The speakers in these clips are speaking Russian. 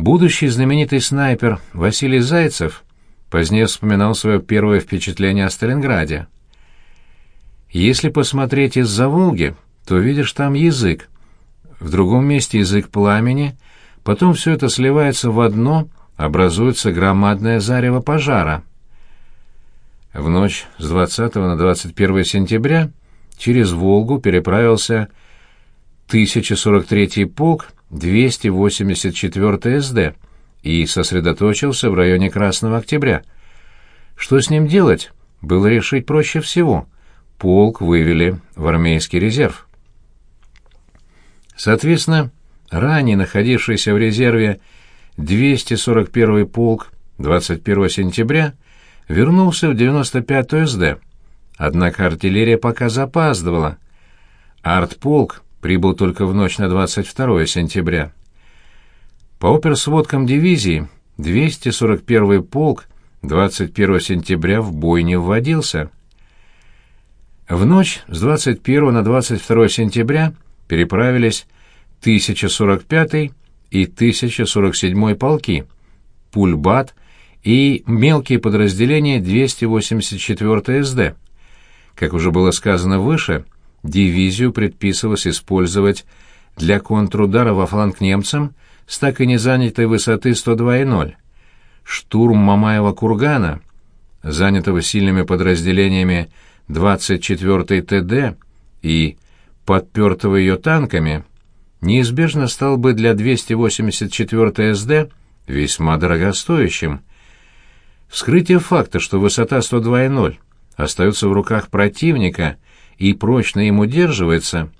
Будущий знаменитый снайпер Василий Зайцев позднее вспоминал свое первое впечатление о Сталинграде. «Если посмотреть из-за Волги, то видишь там язык. В другом месте язык пламени, потом все это сливается в одно, образуется громадное зарево пожара». В ночь с 20 на 21 сентября через Волгу переправился 1043-й полк 284 СД и сосредоточился в районе Красного Октября. Что с ним делать, было решить проще всего. Полк вывели в армейский резерв. Соответственно, ранее находившийся в резерве 241-й полк 21 сентября – вернулся в 95-ю СД. Однако артиллерия пока запаздывала. Артполк прибыл только в ночь на 22 сентября. По оперсводкам дивизии 241-й полк 21 сентября в бой не вводился. В ночь с 21 на 22 сентября переправились 1045 и 1047 полки, Пульбат и мелкие подразделения 284 СД. Как уже было сказано выше, дивизию предписывалось использовать для контрудара во фланг немцам с так и не занятой высоты 102,0. Штурм Мамаева кургана, занятого сильными подразделениями 24-й ТД и подпертого ее танками, неизбежно стал бы для 284 СД весьма дорогостоящим. Вскрытие факта, что высота 102,0 остается в руках противника и прочно им удерживается,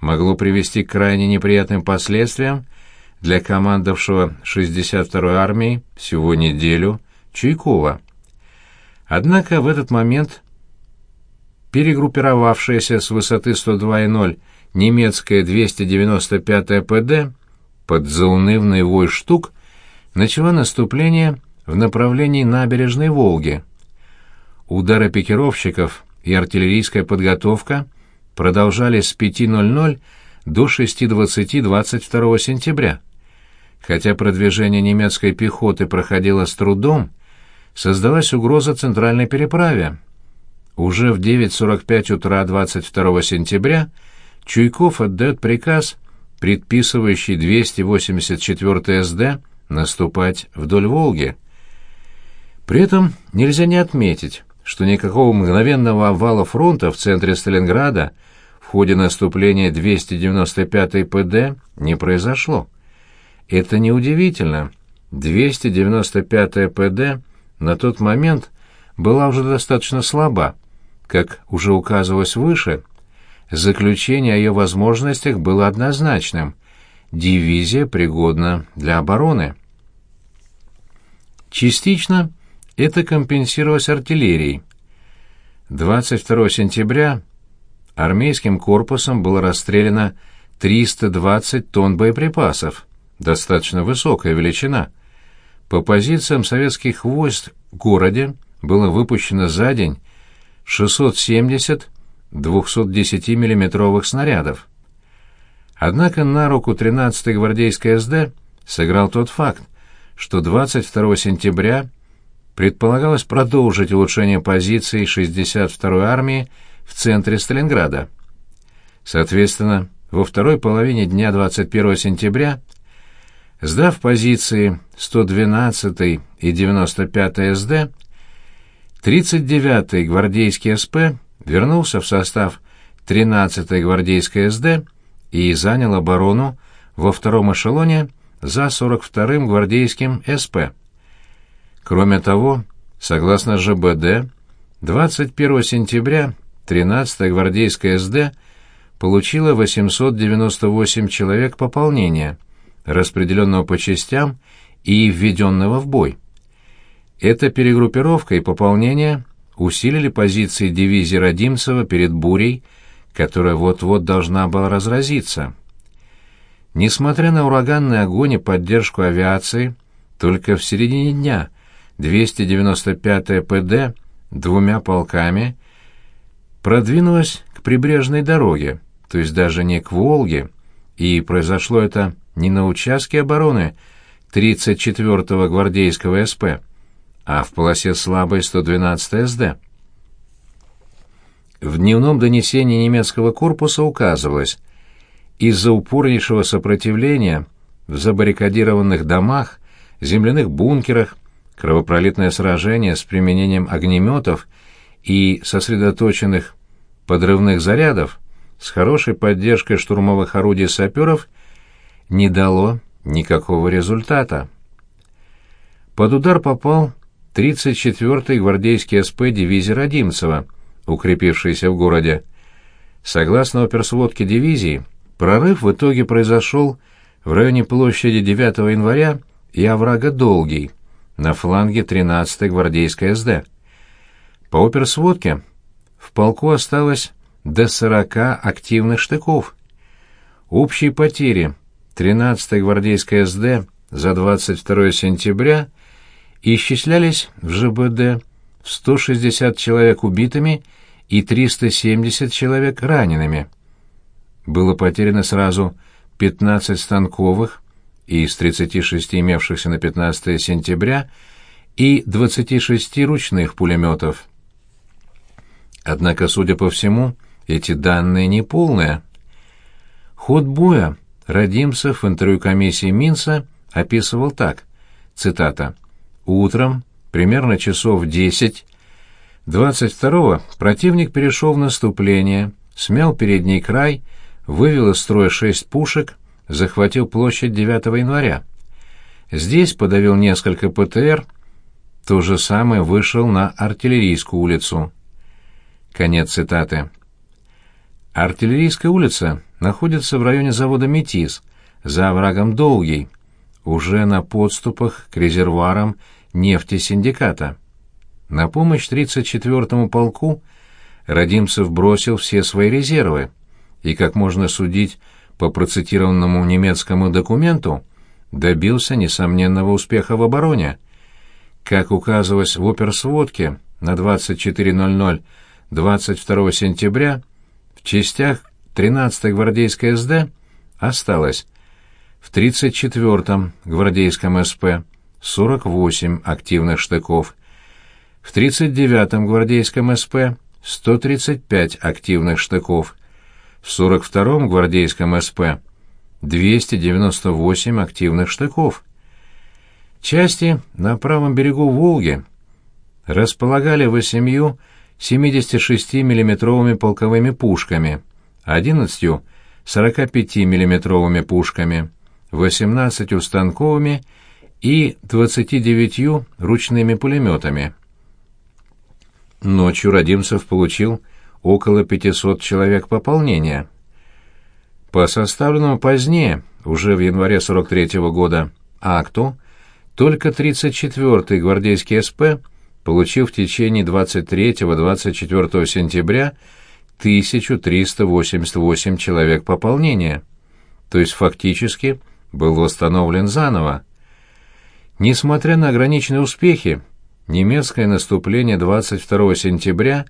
могло привести к крайне неприятным последствиям для командовавшего 62-й армией всего неделю Чуйкова. Однако в этот момент перегруппировавшаяся с высоты 102,0 немецкая 295-я ПД под заунывный вой штук начала наступление в направлении набережной Волги. Удары пикировщиков и артиллерийская подготовка продолжались с 5.00 до 6.20 22 сентября. Хотя продвижение немецкой пехоты проходило с трудом, создалась угроза центральной переправе. Уже в 9.45 утра 22 сентября Чуйков отдает приказ, предписывающий 284 СД наступать вдоль Волги. При этом нельзя не отметить, что никакого мгновенного обвала фронта в центре Сталинграда в ходе наступления 295-й ПД не произошло. Это неудивительно. 295-я ПД на тот момент была уже достаточно слаба. Как уже указывалось выше, заключение о ее возможностях было однозначным. Дивизия пригодна для обороны. Частично это компенсировалось артиллерией. 22 сентября армейским корпусом было расстреляно 320 тонн боеприпасов, достаточно высокая величина. По позициям советских войск в городе было выпущено за день 670 210 миллиметровых снарядов. Однако на руку 13-й гвардейской СД сыграл тот факт, что 22 сентября предполагалось продолжить улучшение позиций 62-й армии в центре Сталинграда. Соответственно, во второй половине дня 21 сентября, сдав позиции 112-й и 95-й СД, 39-й гвардейский СП вернулся в состав 13-й гвардейской СД и занял оборону во втором эшелоне за 42-м гвардейским СП. Кроме того, согласно ЖБД, 21 сентября 13-я гвардейская СД получила 898 человек пополнения, распределенного по частям и введенного в бой. Эта перегруппировка и пополнение усилили позиции дивизии Родимцева перед бурей, которая вот-вот должна была разразиться. Несмотря на ураганный огонь и поддержку авиации, только в середине дня 295-я ПД двумя полками продвинулась к прибрежной дороге, то есть даже не к Волге, и произошло это не на участке обороны 34-го гвардейского СП, а в полосе слабой 112 СД. В дневном донесении немецкого корпуса указывалось, из-за упорнейшего сопротивления в забаррикадированных домах, земляных бункерах, кровопролитное сражение с применением огнеметов и сосредоточенных подрывных зарядов с хорошей поддержкой штурмовых орудий саперов не дало никакого результата. Под удар попал 34-й гвардейский СП дивизии Родимцева, укрепившийся в городе. Согласно оперсводке дивизии, прорыв в итоге произошел в районе площади 9 января и оврага Долгий, на фланге 13-й гвардейской СД. По оперсводке в полку осталось до 40 активных штыков. Общие потери 13-й гвардейской СД за 22 сентября исчислялись в ЖБД в 160 человек убитыми и 370 человек ранеными. Было потеряно сразу 15 станковых из 36 имевшихся на 15 сентября и 26 ручных пулеметов. Однако, судя по всему, эти данные неполные. Ход боя Родимцев в интервью комиссии Минца описывал так, цитата, «Утром, примерно часов 10, 22-го противник перешел в наступление, смял передний край, вывел из строя шесть пушек, захватил площадь 9 января. Здесь подавил несколько ПТР, то же самое вышел на артиллерийскую улицу. Конец цитаты. Артиллерийская улица находится в районе завода «Метис», за оврагом Долгий, уже на подступах к резервуарам нефтесиндиката. На помощь 34-му полку Родимцев бросил все свои резервы, и, как можно судить по процитированному немецкому документу, добился несомненного успеха в обороне. Как указывалось в оперсводке на 24.00 22 сентября в частях 13-й гвардейской СД осталось в 34-м гвардейском СП 48 активных штыков, в 39-м гвардейском СП 135 активных штыков, в 42-м гвардейском СП 298 активных штыков. Части на правом берегу Волги располагали восемью 76 миллиметровыми полковыми пушками, 11 45 миллиметровыми пушками, 18 станковыми и 29 ручными пулеметами. Ночью Родимцев получил около 500 человек пополнения. По составленному позднее, уже в январе 43 -го года, акту, только 34-й гвардейский СП получил в течение 23-24 сентября 1388 человек пополнения, то есть фактически был восстановлен заново. Несмотря на ограниченные успехи, немецкое наступление 22 сентября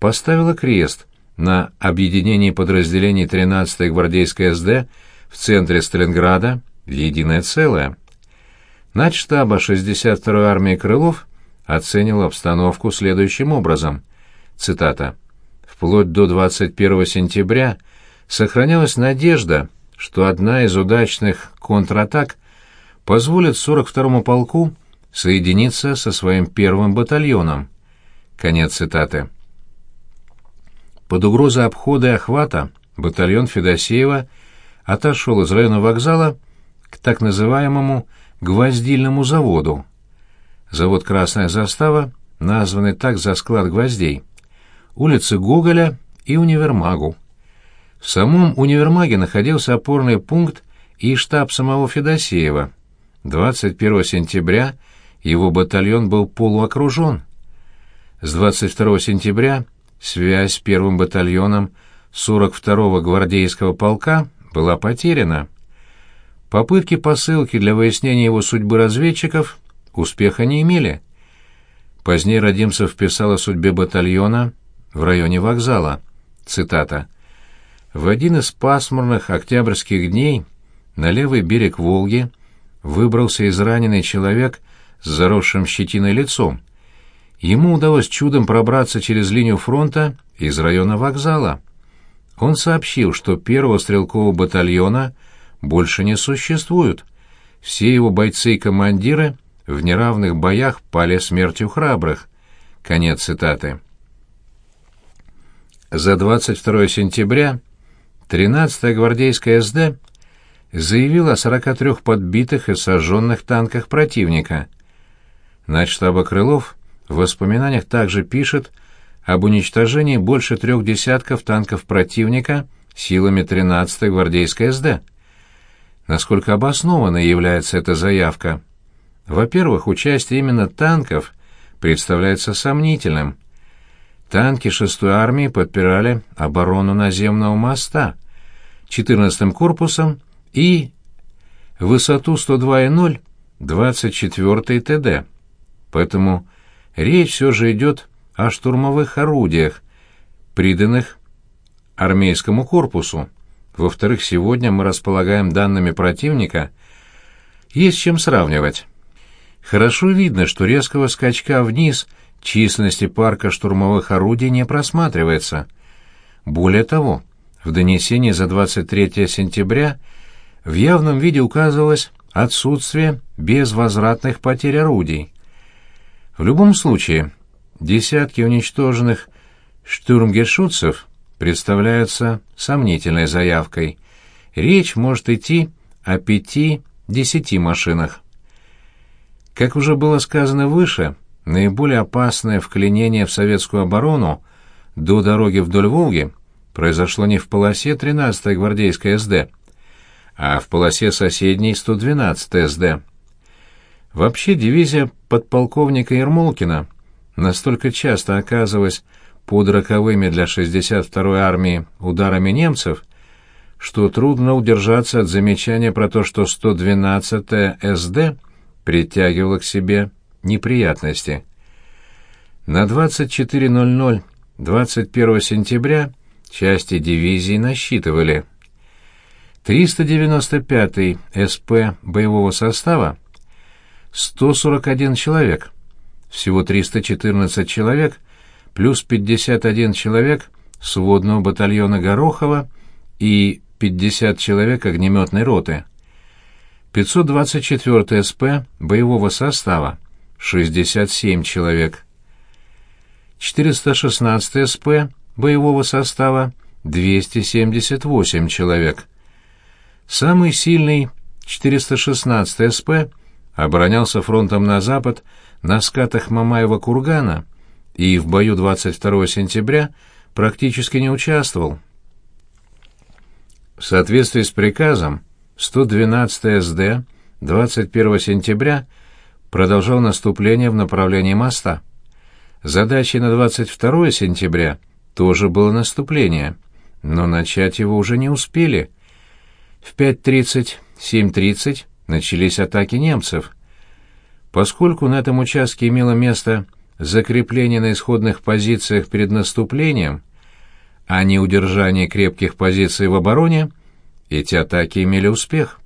поставило крест на объединении подразделений 13-й гвардейской СД в центре Сталинграда в единое целое. Начштаба 62-й армии Крылов оценил обстановку следующим образом. Цитата. «Вплоть до 21 сентября сохранялась надежда, что одна из удачных контратак позволит 42-му полку соединиться со своим первым батальоном». Конец цитаты. Под угрозой обхода и охвата батальон Федосеева отошел из района вокзала к так называемому «гвоздильному заводу», Завод «Красная застава», названный так за склад гвоздей, улицы Гоголя и универмагу. В самом универмаге находился опорный пункт и штаб самого Федосеева. 21 сентября его батальон был полуокружен. С 22 сентября связь с первым батальоном 42-го гвардейского полка была потеряна. Попытки посылки для выяснения его судьбы разведчиков успеха не имели. Позднее Родимцев писал о судьбе батальона в районе вокзала. Цитата. «В один из пасмурных октябрьских дней на левый берег Волги выбрался израненный человек с заросшим щетиной лицом. Ему удалось чудом пробраться через линию фронта из района вокзала. Он сообщил, что первого стрелкового батальона больше не существует. Все его бойцы и командиры в неравных боях пали смертью храбрых. Конец цитаты. За 22 сентября 13-я гвардейская СД заявила о 43 подбитых и сожженных танках противника. Начштаба Крылов в воспоминаниях также пишет об уничтожении больше трех десятков танков противника силами 13-й гвардейской СД. Насколько обоснованной является эта заявка? Во-первых, участие именно танков представляется сомнительным. Танки 6-й армии подпирали оборону наземного моста 14-м корпусом и высоту 102,0 24-й ТД. Поэтому речь все же идет о штурмовых орудиях, приданных армейскому корпусу. Во-вторых, сегодня мы располагаем данными противника, есть чем сравнивать. Хорошо видно, что резкого скачка вниз численности парка штурмовых орудий не просматривается. Более того, в донесении за 23 сентября в явном виде указывалось отсутствие безвозвратных потерь орудий. В любом случае, десятки уничтоженных штурмгершутцев представляются сомнительной заявкой. Речь может идти о пяти-десяти машинах. Как уже было сказано выше, наиболее опасное вклинение в советскую оборону до дороги вдоль Волги произошло не в полосе 13-й гвардейской СД, а в полосе соседней 112-й СД. Вообще дивизия подполковника Ермолкина настолько часто оказывалась под роковыми для 62-й армии ударами немцев, что трудно удержаться от замечания про то, что 112-я СД притягивала к себе неприятности. На 24.00 21 сентября части дивизии насчитывали 395-й СП боевого состава 141 человек, всего 314 человек, плюс 51 человек сводного батальона Горохова и 50 человек огнеметной роты. 524 СП боевого состава 67 человек. 416 СП боевого состава 278 человек. Самый сильный 416 СП оборонялся фронтом на запад на скатах Мамаева кургана и в бою 22 сентября практически не участвовал. В соответствии с приказом 112 СД 21 сентября продолжал наступление в направлении моста. Задачей на 22 сентября тоже было наступление, но начать его уже не успели – в 5.30, 7.30 начались атаки немцев. Поскольку на этом участке имело место закрепление на исходных позициях перед наступлением, а не удержание крепких позиций в обороне, эти атаки имели успех.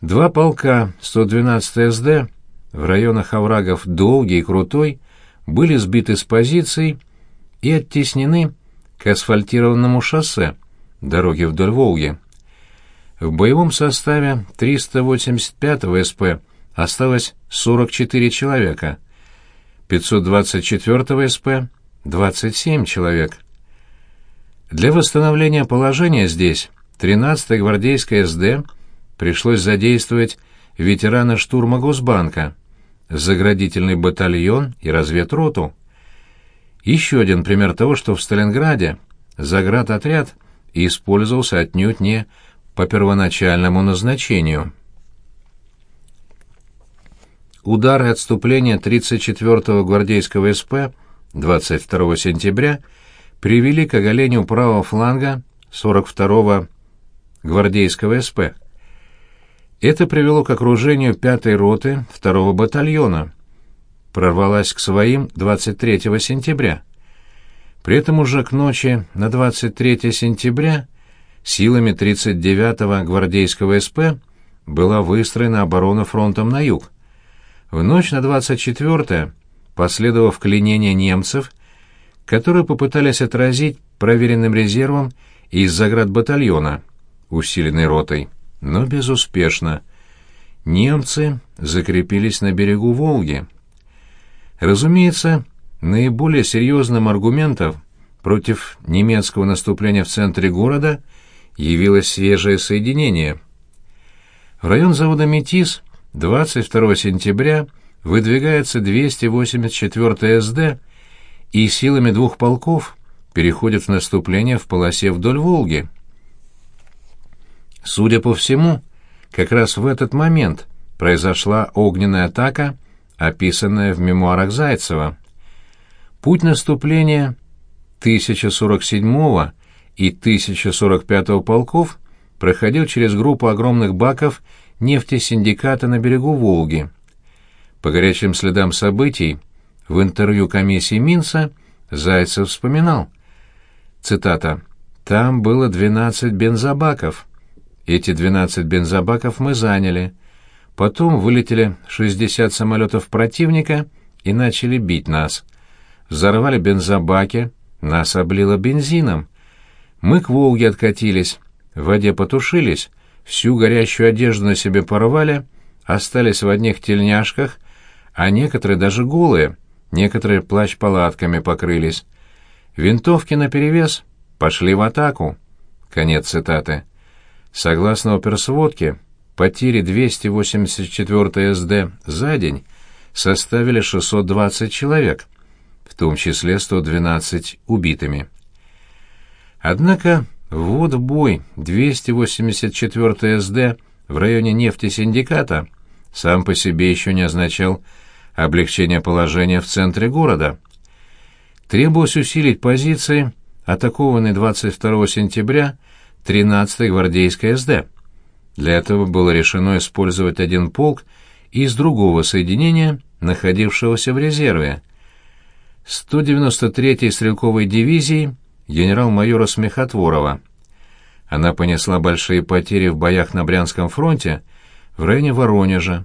Два полка 112 СД в районах оврагов Долгий и Крутой были сбиты с позиций и оттеснены к асфальтированному шоссе, дороги вдоль Волги. В боевом составе 385-го СП осталось 44 человека, 524-го СП — 27 человек. Для восстановления положения здесь 13-й гвардейской СД пришлось задействовать ветерана штурма Госбанка, заградительный батальон и разведроту. Еще один пример того, что в Сталинграде заградотряд использовался отнюдь не по первоначальному назначению. Удары отступления 34-го гвардейского СП 22 сентября привели к оголению правого фланга 42-го гвардейского СП. Это привело к окружению 5-й роты 2-го батальона. Прорвалась к своим 23 сентября. При этом уже к ночи на 23 сентября силами 39-го гвардейского СП была выстроена оборона фронтом на юг. В ночь на 24-е, последовав клинение немцев, которые попытались отразить проверенным резервом из заградбатальона, усиленной ротой, но безуспешно. Немцы закрепились на берегу Волги. Разумеется, наиболее серьезным аргументом против немецкого наступления в центре города явилось свежее соединение. В район завода «Метис» 22 сентября выдвигается 284 СД и силами двух полков переходит в наступление в полосе вдоль Волги. Судя по всему, как раз в этот момент произошла огненная атака, описанная в мемуарах Зайцева. Путь наступления 1047 и 1045 полков проходил через группу огромных баков нефтесиндиката на берегу Волги. По горячим следам событий в интервью комиссии Минса Зайцев вспоминал, цитата, «Там было 12 бензобаков. Эти 12 бензобаков мы заняли. Потом вылетели 60 самолетов противника и начали бить нас. Взорвали бензобаки, нас облило бензином. Мы к Волге откатились, в воде потушились, всю горящую одежду на себе порвали, остались в одних тельняшках, а некоторые даже голые, некоторые плащ-палатками покрылись. Винтовки наперевес пошли в атаку. Конец цитаты. Согласно оперсводке, потери 284 СД за день составили 620 человек — в том числе 112 убитыми. Однако ввод в бой 284 СД в районе нефтесиндиката сам по себе еще не означал облегчение положения в центре города. Требовалось усилить позиции, атакованной 22 сентября 13-й гвардейской СД. Для этого было решено использовать один полк из другого соединения, находившегося в резерве. 193-й стрелковой дивизии генерал-майора Смехотворова. Она понесла большие потери в боях на Брянском фронте в районе Воронежа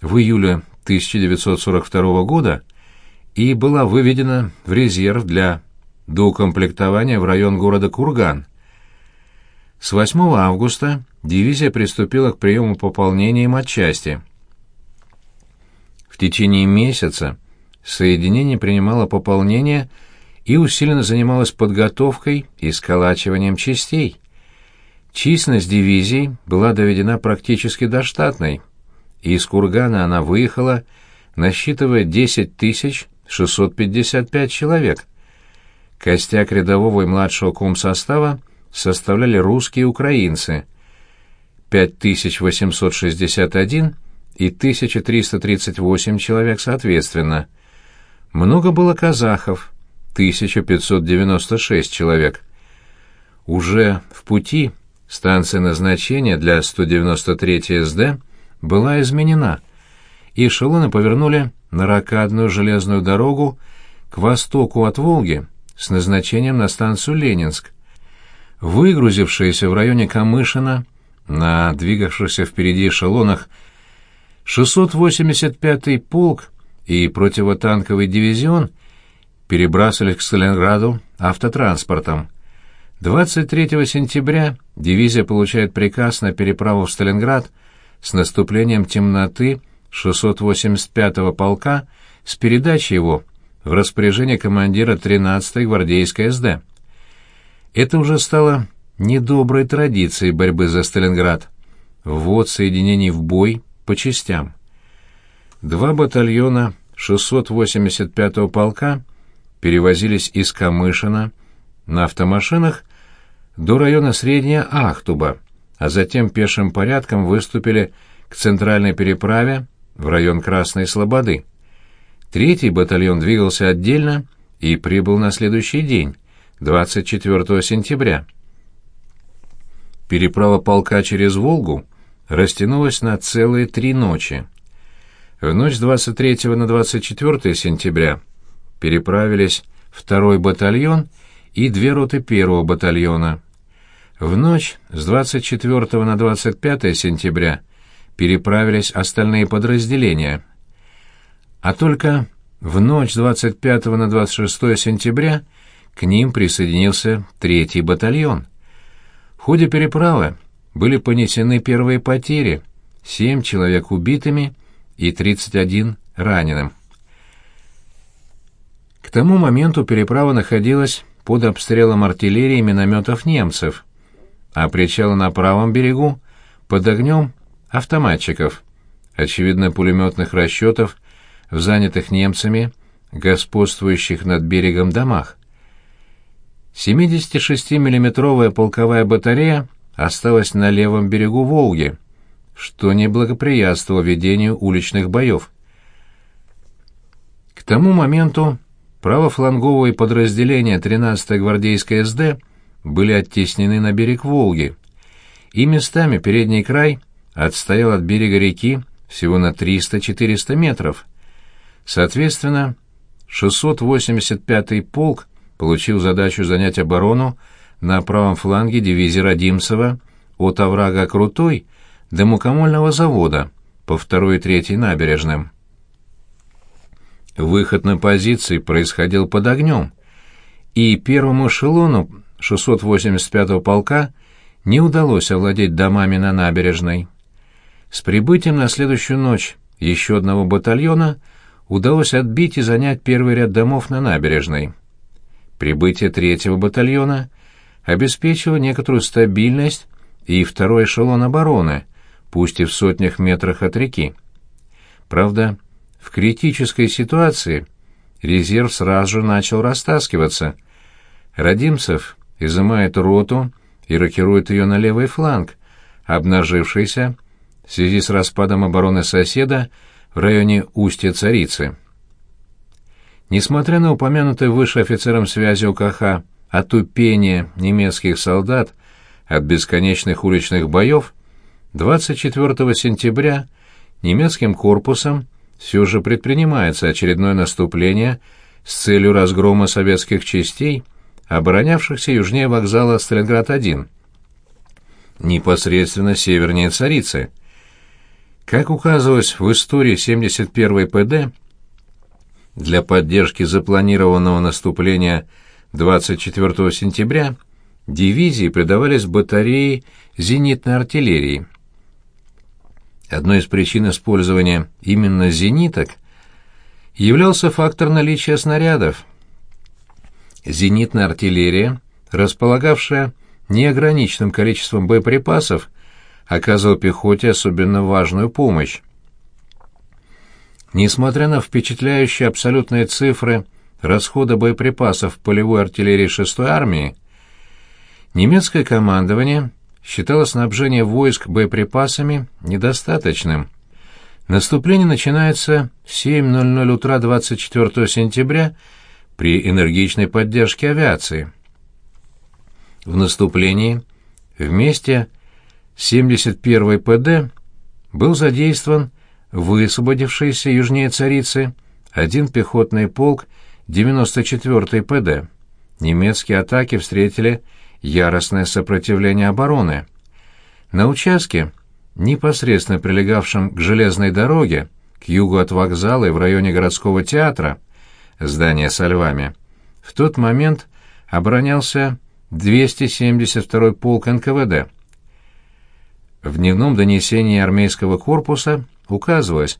в июле 1942 года и была выведена в резерв для доукомплектования в район города Курган. С 8 августа дивизия приступила к приему пополнения им отчасти. В течение месяца соединение принимало пополнение и усиленно занималось подготовкой и сколачиванием частей. Численность дивизий была доведена практически до штатной. Из Кургана она выехала, насчитывая 10 655 человек. Костяк рядового и младшего комсостава составляли русские и украинцы – 5861 и 1338 человек соответственно – много было казахов, 1596 человек. Уже в пути станция назначения для 193 СД была изменена, и эшелоны повернули на ракадную железную дорогу к востоку от Волги с назначением на станцию Ленинск. Выгрузившиеся в районе Камышина на двигавшихся впереди эшелонах 685-й полк и противотанковый дивизион перебрасывались к Сталинграду автотранспортом. 23 сентября дивизия получает приказ на переправу в Сталинград с наступлением темноты 685-го полка с передачей его в распоряжение командира 13-й гвардейской СД. Это уже стало недоброй традицией борьбы за Сталинград. Ввод соединений в бой по частям. Два батальона 685-го полка перевозились из Камышина на автомашинах до района Средняя Ахтуба, а затем пешим порядком выступили к центральной переправе в район Красной Слободы. Третий батальон двигался отдельно и прибыл на следующий день, 24 сентября. Переправа полка через Волгу растянулась на целые три ночи. В ночь с 23 на 24 сентября переправились второй батальон и две роты первого батальона. В ночь с 24 на 25 сентября переправились остальные подразделения. А только в ночь с 25 на 26 сентября к ним присоединился третий батальон. В ходе переправы были понесены первые потери — семь человек убитыми и 31 раненым. Тому моменту переправа находилась под обстрелом артиллерии и минометов немцев, а причалы на правом берегу под огнем автоматчиков, очевидно пулеметных расчетов в занятых немцами, господствующих над берегом домах. 76 миллиметровая полковая батарея осталась на левом берегу Волги, что не благоприятствовало ведению уличных боев. К тому моменту правофланговые подразделения 13-й гвардейской СД были оттеснены на берег Волги, и местами передний край отстоял от берега реки всего на 300-400 метров. Соответственно, 685-й полк получил задачу занять оборону на правом фланге дивизии Родимцева от оврага Крутой до мукомольного завода по второй и третьей набережным. Выход на позиции происходил под огнем, и первому эшелону 685-го полка не удалось овладеть домами на набережной. С прибытием на следующую ночь еще одного батальона удалось отбить и занять первый ряд домов на набережной. Прибытие третьего батальона обеспечило некоторую стабильность и второй эшелон обороны, пусть и в сотнях метрах от реки. Правда, в критической ситуации резерв сразу же начал растаскиваться. Родимцев изымает роту и рокирует ее на левый фланг, обнажившийся в связи с распадом обороны соседа в районе устья Царицы. Несмотря на упомянутое выше офицером связи УКХ отупение немецких солдат от бесконечных уличных боев, 24 сентября немецким корпусом все же предпринимается очередное наступление с целью разгрома советских частей, оборонявшихся южнее вокзала Сталинград-1, непосредственно севернее Царицы. Как указывалось в истории 71-й ПД, для поддержки запланированного наступления 24 сентября дивизии придавались батареи зенитной артиллерии – Одной из причин использования именно зениток являлся фактор наличия снарядов. Зенитная артиллерия, располагавшая неограниченным количеством боеприпасов, оказывала пехоте особенно важную помощь. Несмотря на впечатляющие абсолютные цифры расхода боеприпасов полевой артиллерии 6-й армии, немецкое командование – считала снабжение войск боеприпасами недостаточным. Наступление начинается в 7.00 утра 24 сентября при энергичной поддержке авиации. В наступлении вместе с 71-й ПД был задействован высвободившийся южнее царицы один пехотный полк 94-й ПД. Немецкие атаки встретили яростное сопротивление обороны. На участке, непосредственно прилегавшем к железной дороге, к югу от вокзала и в районе городского театра, здание со львами, в тот момент оборонялся 272-й полк НКВД. В дневном донесении армейского корпуса указывалось,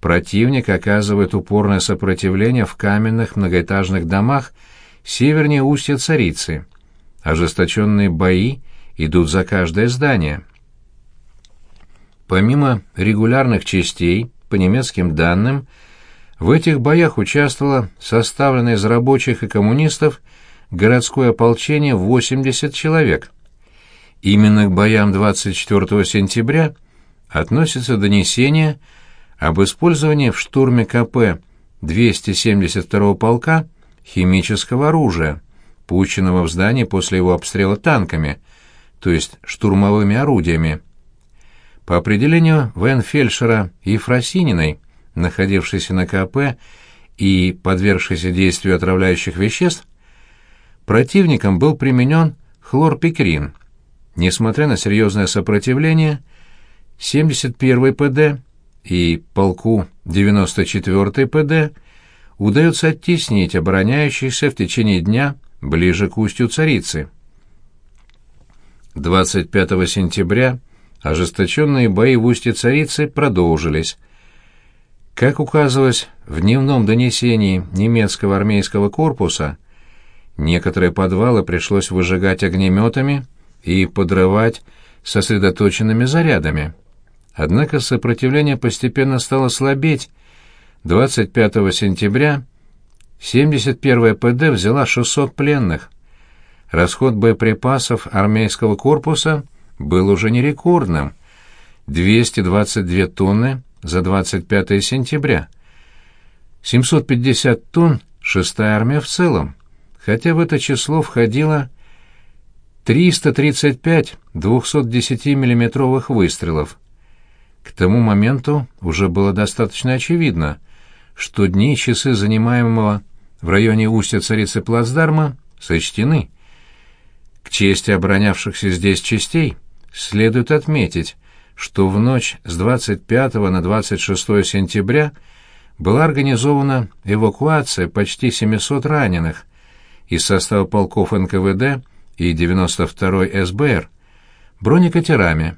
противник оказывает упорное сопротивление в каменных многоэтажных домах севернее устья Царицы, ожесточенные бои идут за каждое здание. Помимо регулярных частей, по немецким данным, в этих боях участвовало составленное из рабочих и коммунистов городское ополчение 80 человек. Именно к боям 24 сентября относится донесение об использовании в штурме КП 272 полка химического оружия пущенного в здание после его обстрела танками, то есть штурмовыми орудиями. По определению Вен-фельдшера Ефросининой, находившейся на КП и подвергшейся действию отравляющих веществ, противником был применен хлорпикрин. Несмотря на серьезное сопротивление, 71-й ПД и полку 94-й ПД удается оттеснить обороняющихся в течение дня ближе к устью царицы. 25 сентября ожесточенные бои в устье царицы продолжились. Как указывалось в дневном донесении немецкого армейского корпуса, некоторые подвалы пришлось выжигать огнеметами и подрывать сосредоточенными зарядами. Однако сопротивление постепенно стало слабеть. 25 сентября 71-я ПД взяла 600 пленных. Расход боеприпасов армейского корпуса был уже не рекордным — 222 тонны за 25 сентября. 750 тонн — шестая армия в целом, хотя в это число входило 335 210 миллиметровых выстрелов. К тому моменту уже было достаточно очевидно, что дни и часы занимаемого в районе устья царицы плацдарма сочтены. К чести оборонявшихся здесь частей следует отметить, что в ночь с 25 на 26 сентября была организована эвакуация почти 700 раненых из состава полков НКВД и 92-й СБР бронекатерами